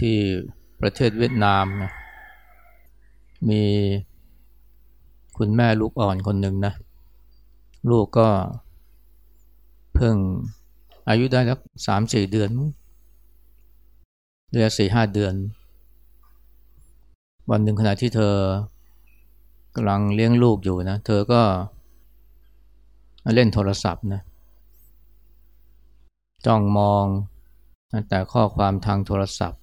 ที่ประเทศเวียดนามนะมีคุณแม่ลูกอ่อนคนหนึ่งนะ ลูกก็เพิ่งอายุได้สักสามสี่เดือนเรือนสี่ห้าเดือน วันหนึ่งขณะที่เธอกำลังเลี้ยงลูกอยู่นะ เธอก็เล่นโทรศัพท์นะจ้องมองแต่ข้อความทางโทรศัพท์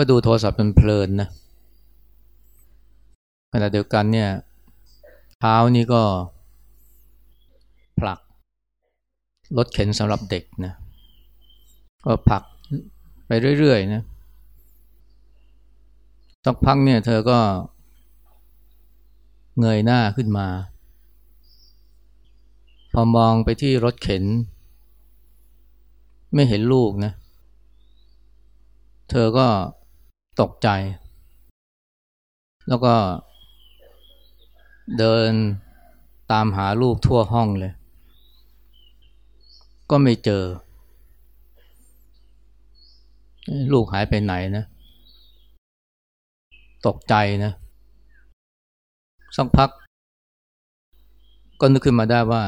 ก็ดูโทรศัพท์เป็นเพลินนะขณะเดียวกันเนี่ยเท้านี่ก็ผลักรถเข็นสำหรับเด็กนะก็ผลักไปเรื่อยๆนะสักพักเนี่ยเธอก็เงยหน้าขึ้นมา พอมองไปที่รถเข็น ไม่เห็นลูกนะ เธอก็ ตกใจ แล้วก็เดินตามหาลูกทั่วห้องเลย ก็ไม่เจอ ลูกหายไปไหนนะ ตกใจนะสักพัก ก็นึกขึ้นมาได้ว่า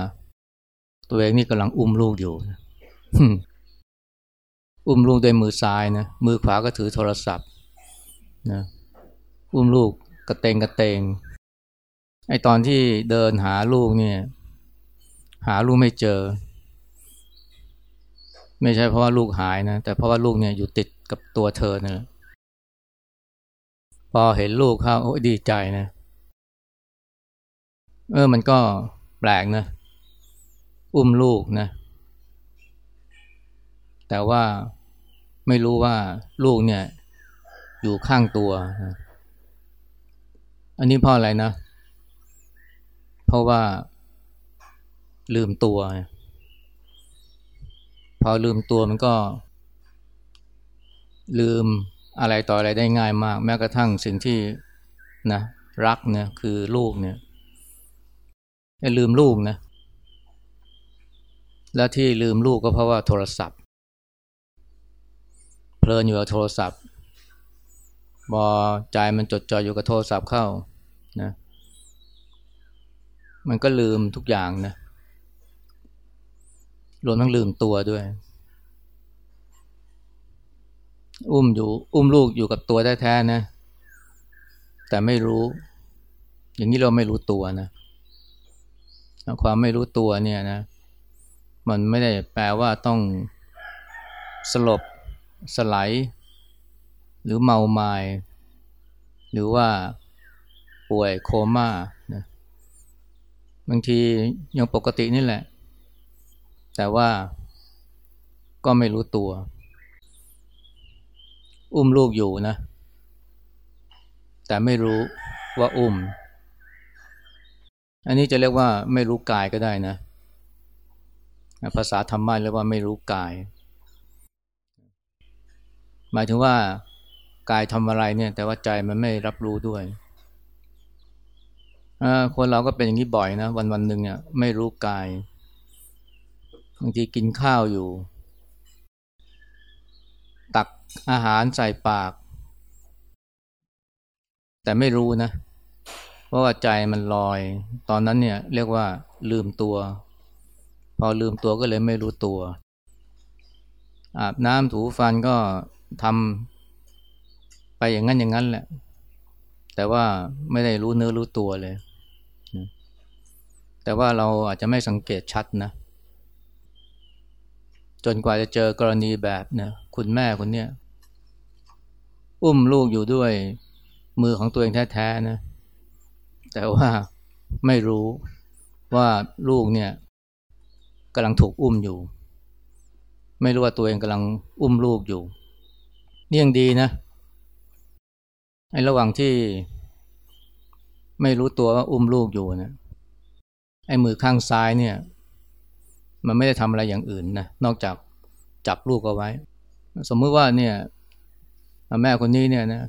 ตัวเองนี่กำลังอุ้มลูกอยู่อุ้มลูกด้วยมือซ้ายนะ มือขวาก็ถือโทรศัพท์ นะอุ้มลูกกระเตงกระเตงไอตอนที่เดินหาลูกเนี่ย หาลูกไม่เจอ ไม่ใช่เพราะว่าลูกหายนะ แต่เพราะว่าลูกเนี่ยอยู่ติดกับตัวเธอนะพอเห็นลูกเขาโอ้ดีใจนะ เออมันก็แปลกนะ อุ้มลูกนะ แต่ว่าไม่รู้ว่าลูกเนี่ย อยู่ข้างตัว อันนี้เพราะอะไรนะ เพราะว่าลืมตัว พอลืมตัวมันก็ ลืมอะไรต่ออะไรได้ง่ายมาก แม้กระทั่งสิ่งที่นะรักเนี่ยคือลูกเนี่ยลืมลูกนะ และที่ลืมลูกก็เพราะว่าโทรศัพท์ เพลินอยู่กับโทรศัพท์ บอใจมันจดจ่ออยู่กับโทรศัพท์เข้านะมันก็ลืมทุกอย่างนะรวมทั้งลืมตัวด้วย อุ้มอยู่อุ้มลูกอยู่กับตัวแท้ๆนะ แต่ไม่รู้ อย่างนี้เราไม่รู้ตัวนะความไม่รู้ตัวเนี่ยนะ มันไม่ได้แปลว่าต้องสลบสไลด์ หรือเมาไมาย หรือว่าป่วยโคม่านะบางทียังปกตินี่แหละ แต่ว่าก็ไม่รู้ตัว อุ้มลูกอยู่นะ แต่ไม่รู้ว่าอุ้ม อันนี้จะเรียกว่าไม่รู้กายก็ได้นะ ภาษาธรรมะเรียกว่าไม่รู้กาย หมายถึงว่า กายทำอะไรเนี่ย แต่ว่าใจมันไม่รับรู้ด้วยคนเราก็เป็นอย่างนี้บ่อยนะ วันวันหนึ่งเนี่ยไม่รู้กายบางทีกินข้าวอยู่ ตักอาหารใส่ปาก แต่ไม่รู้นะเพราะว่าใจมันลอย ตอนนั้นเนี่ย เรียกว่า ลืมตัว พอลืมตัวก็เลยไม่รู้ตัว อาบน้ำถูฟันก็ทำ ไปอย่างนั้นอย่างนั้นแหละ แต่ว่าไม่ได้รู้เนื้อรู้ตัวเลย แต่ว่าเราอาจจะไม่สังเกตชัดนะ จนกว่าจะเจอกรณีแบบเนี่ยคุณแม่คนเนี้ยอุ้มลูกอยู่ด้วยมือของตัวเองแท้ๆนะ แต่ว่าไม่รู้ว่าลูกเนี่ยกำลังถูกอุ้มอยู่ ไม่รู้ว่าตัวเองกำลังอุ้มลูกอยู่นี่ยังดีนะ ไอ้ระหว่างที่ไม่รู้ตัวว่าอุ้มลูกอยู่นะไอ้มือข้างซ้ายเนี่ย มันไม่ได้ทำอะไรอย่างอื่นนะนอกจากจับลูกเอาไว้ สมมติว่าเนี่ยแม่คนนี้เนี่ยนะ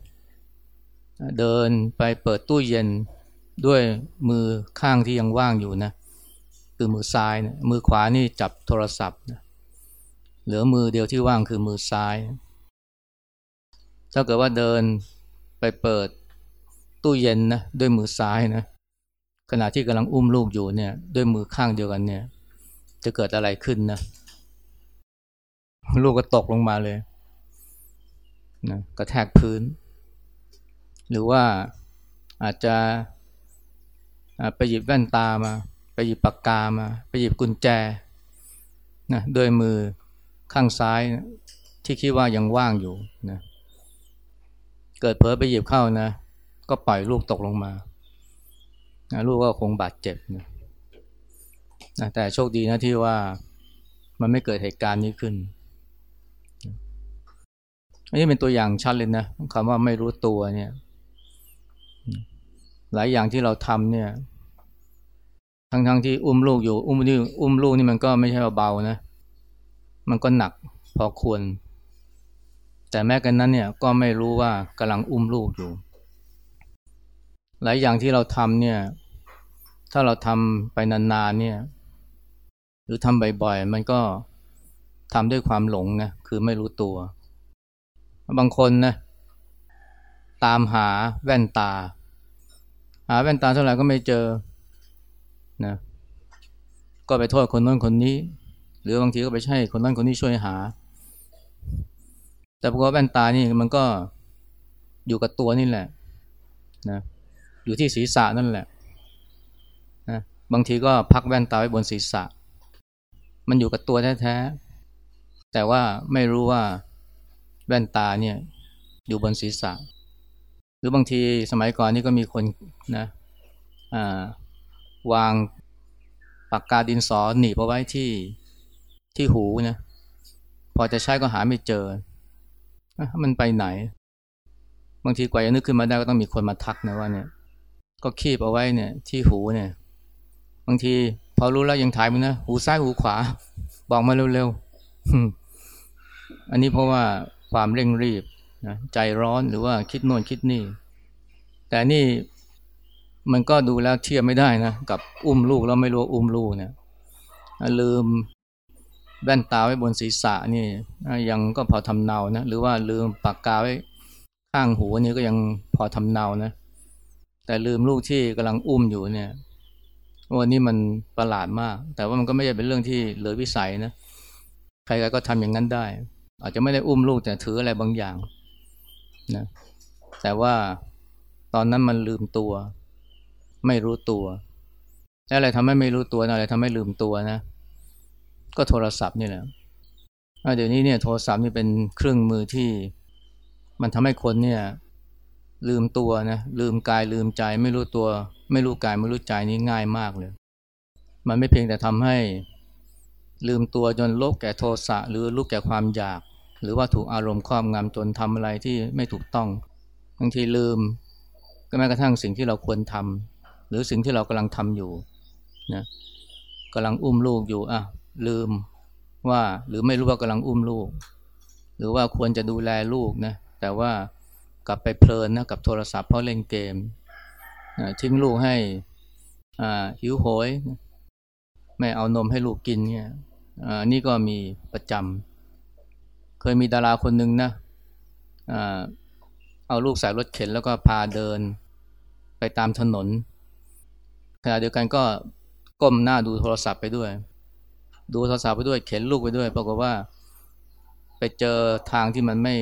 เดินไปเปิดตู้เย็นด้วยมือข้างที่ยังว่างอยู่นะคือมือซ้ายนะมือขวานี่จับโทรศัพท์นะเหลือมือเดียวที่ว่างคือมือซ้าย ถ้าเกิดว่าเดิน ไปเปิดตู้เย็นนะด้วยมือซ้ายนะขณะที่กำลังอุ้มลูกอยู่เนี่ย ด้วยมือข้างเดียวกันเนี่ย จะเกิดอะไรขึ้นนะ ลูกก็ตกลงมาเลยนะกระแทกพื้น หรือว่าอาจจะไปหยิบแว่นตามา ไปหยิบปากกามา ไปหยิบกุญแจนะด้วยมือข้างซ้ายนะที่คิดว่ายังว่างอยู่นะ เกิดเผลอไปหยิบเข้านะ ก็ปล่อยลูกตกลงมานะลูกก็คงบาดเจ็บนะนะแต่โชคดีนะที่ว่ามันไม่เกิดเหตุการณ์นี้ขึ้น อันนี้เป็นตัวอย่างชัดเลยนะคำว่าไม่รู้ตัวเนี่ย หลายอย่างที่เราทำเนี่ย ทั้งๆทที่อุ้มลูกอยู่ อุ้มนี่อุ้มลูกนี่มันก็ไม่ใช่เบาๆนะ มันก็หนักพอควร แต่แม้กันนั้นเนี่ยก็ไม่รู้ว่ากำลังอุ้มลูกอยู่ หลายอย่างที่เราทำเนี่ย ถ้าเราทำไปนานๆเนี่ย หรือทำบ่อยๆ มันก็ทำด้วยความหลงนะคือไม่รู้ตัว บางคนนะตามหาแว่นตา หาแว่นตาเท่าไหร่ก็ไม่เจอนะก็ไปโทษคนนั้นคนนี้ หรือบางทีก็ไปใช่คนนั้นคนนี้ช่วยหา แต่พอแว่นตานี่มันก็อยู่กับตัวนี่แหละนะอยู่ที่ศีรษะนั่นแหละนะบางทีก็พักแว่นตาไว้บนศีรษะ มันอยู่กับตัวแท้ๆแต่ว่าไม่รู้ว่าแว่นตาเนี่ยอยู่บนศีรษะ หรือบางทีสมัยก่อนนี่ก็มีคนนะวางปากกาดินสอหนีบเอาไว้ที่ที่หูนะพอจะใช้ก็หาไม่เจอ มันไปไหน บางทีกว่าจะนึกขึ้นมาได้ก็ต้องมีคนมาทักนะว่าเนี่ย ก็คีบเอาไว้เนี่ย ที่หูเนี่ย บางทีพอรู้แล้วยังถ่ายมันนะหูซ้ายหูขวา บอกมาเร็วๆอันนี้เพราะว่าความเร่งรีบนะใจร้อนหรือว่าคิดโน่นคิดนี่ แต่นี่มันก็ดูแล้วเทียบไม่ได้นะ กับอุ้มลูกแล้วไม่รู้อุ้มลูกเนี่ยลืม แว่นตาไว้บนศีรษะนี่ยังก็พอทำเนานะหรือว่าลืมปากกาไว้ข้างหูนี่ก็ยังพอทำเนานะ แต่ลืมลูกที่กำลังอุ้มอยู่เนี่ยวันนี้มันประหลาดมาก แต่ว่ามันก็ไม่ใช่เป็นเรื่องที่เหลือวิสัยนะใครๆก็ทำอย่างนั้นได้ อาจจะไม่ได้อุ้มลูกแต่ถืออะไรบางอย่างนะแต่ว่าตอนนั้นมันลืมตัว ไม่รู้ตัว แล้วอะไรทำให้ไม่รู้ตัวอะไรทำให้ลืมตัวนะ ก็โทรศัพท์นี่แหละเดี๋ยวนี้เนี่ยโทรศัพท์นี่เป็นเครื่องมือที่มันทำให้คนเนี่ย ลืมตัวนะลืมกายลืมใจ ไม่รู้ตัว ไม่รู้กายไม่รู้ใจนี่ง่ายมากเลย มันไม่เพียงแต่ทำให้ลืมตัวจนโลกแก่โทสะหรือลูกแก่ความอยาก หรือว่าถูกอารมณ์ครอบงำจนทำอะไรที่ไม่ถูกต้องบางทีลืม ก็แม้กระทั่งสิ่งที่เราควรทำหรือสิ่งที่เรากำลังทำอยู่นะกำลังอุ้มลูกอยู่อะ ลืมว่าหรือไม่รู้ว่ากำลังอุ้มลูก หรือว่าควรจะดูแลลูกนะแต่ว่ากลับไปเพลินนะกับโทรศัพท์เพราะเล่นเกมทิ้งลูกให้หิวโหย ไม่เอานมให้ลูกกินเนี่ยนี่ก็มีประจำเคยมีดาราคนหนึ่งนะเอาลูกใส่รถเข็นแล้วก็พาเดินไปตามถนนขณะเดียวกันก็ก้มหน้าดูโทรศัพท์ไปด้วย ดูโทรศัพท์ไปด้วยเข็นลูกไปด้วย ปรากฏว่า ไปเจอทางที่มันไม่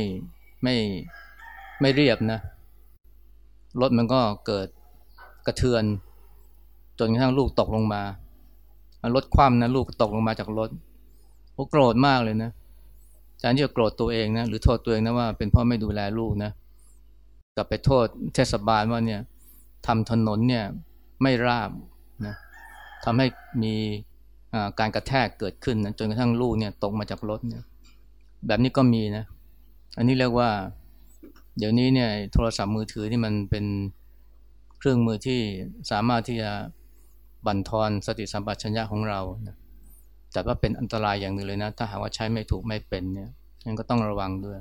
ไม่ไม่เรียบนะรถมันก็เกิดกระเทือน จนกระทั่งลูกตกลงมารถคว่ำนะลูกตกลงมาจากรถโอ้โกรธมากเลยนะแทนที่จะโกรธตัวเองนะหรือโทษตัวเองนะว่าเป็นพ่อไม่ดูแลลูกนะกลับไปโทษเทศบาลว่าเนี่ยทำถนนเนี่ยไม่ราบนะทำให้มี การกระแทกเกิดขึ้นนะจนกระทั่งลูกเนี่ยตกมาจากรถเนี่ยแบบนี้ก็มีนะ อันนี้เรียกว่า เดี๋ยวนี้เนี่ยโทรศัพท์มือถือที่มันเป็นเครื่องมือที่สามารถที่จะบั่นทอนสติสัมปชัญญะของเรานะแต่ว่าเป็นอันตรายอย่างหนึ่งเลยนะ ถ้าหากว่าใช้ไม่ถูกไม่เป็นเนี่ยยังก็ต้องระวังด้วย